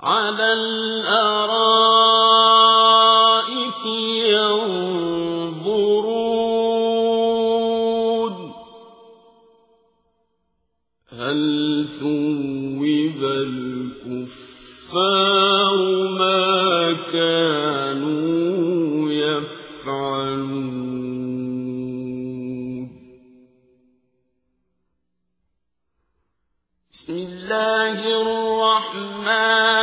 عَلَى الْأَرَائِكِ يَنظُرُونَ هَلْ ثُوِّبَ الْكُفَّارُ مَا كَانُوا يَفْعَلُونَ بسم الله الرحمن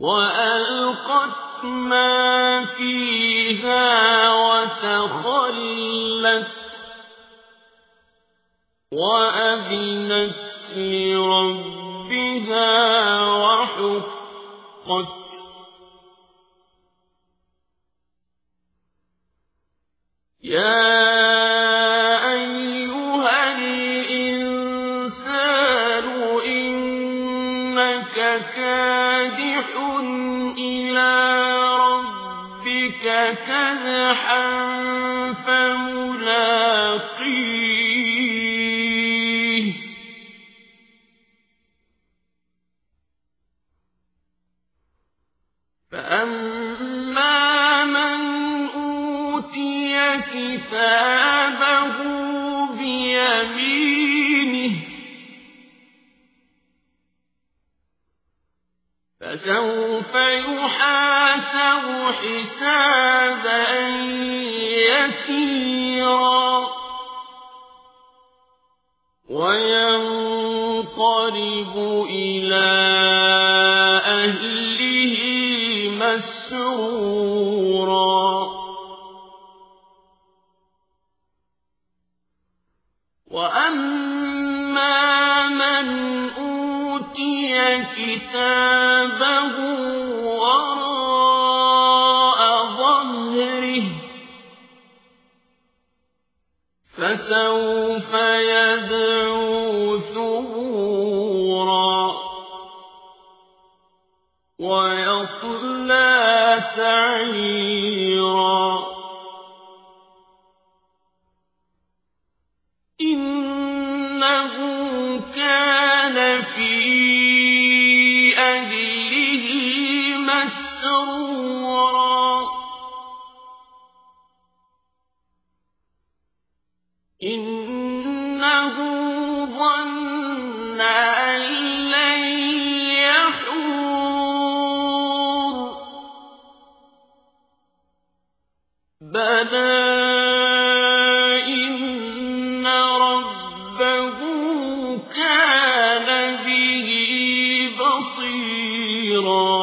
وألقت ما فيها وتخلت وأذنت لربها وحقت يا كدحا فملاقيه فأما من أوتي كتابه حسابا يسيرا. وينقلب إلى أهله مسرورا. وأما من أوتي كتابه وراء فسوف يدعو ثبورا ويصلى سعيرا إنه ظن أن لن يحور. بلى إن ربه كان به بصيرا.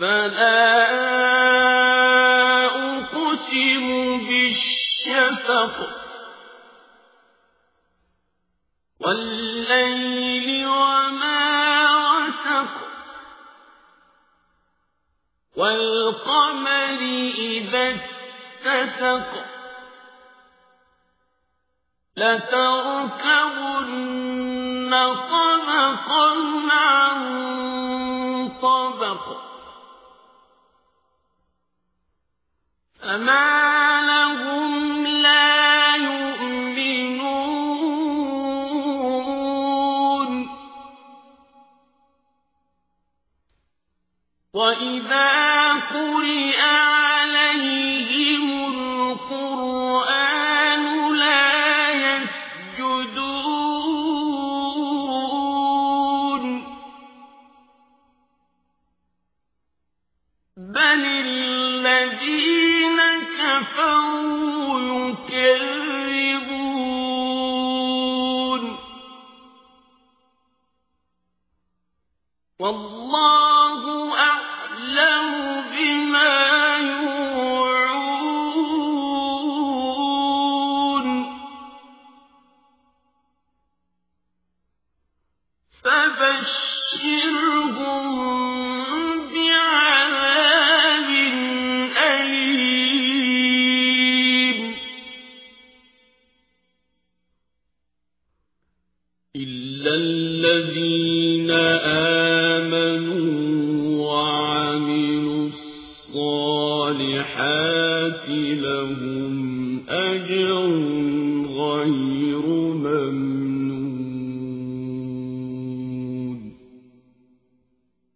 فلا بالشفق والليل وما وسق والقمر إذا اتسق. لتركبن طبقا عن طبق. فما وإذا قرئ عليهم القرآن لا يسجدون بل الذين كفروا يكذبون والله إلا الذين آمنوا وعملوا الصالحات لهم أجر